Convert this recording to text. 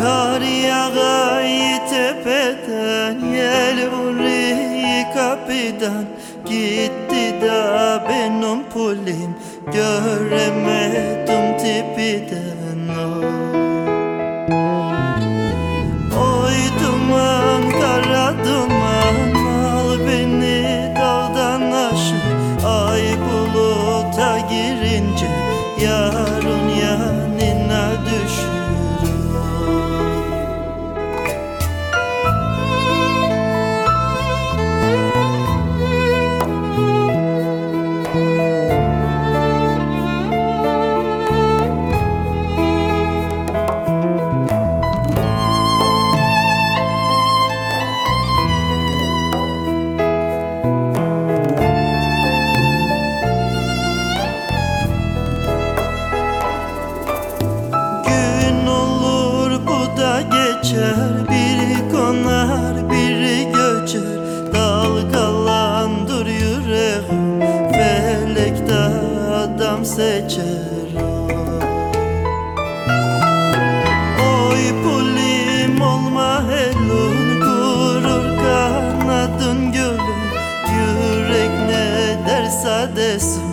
Kar yağayı tepeden Yel uğrayı kapıdan Gitti da benim pulim Göremedim tipiden oh. Geçer Biri konar biri göçer. Dalgalandır yüreğim Felekte adam seçer. Oy pulim olma helun Kurur kanadın gölüm Yürek ne derse desin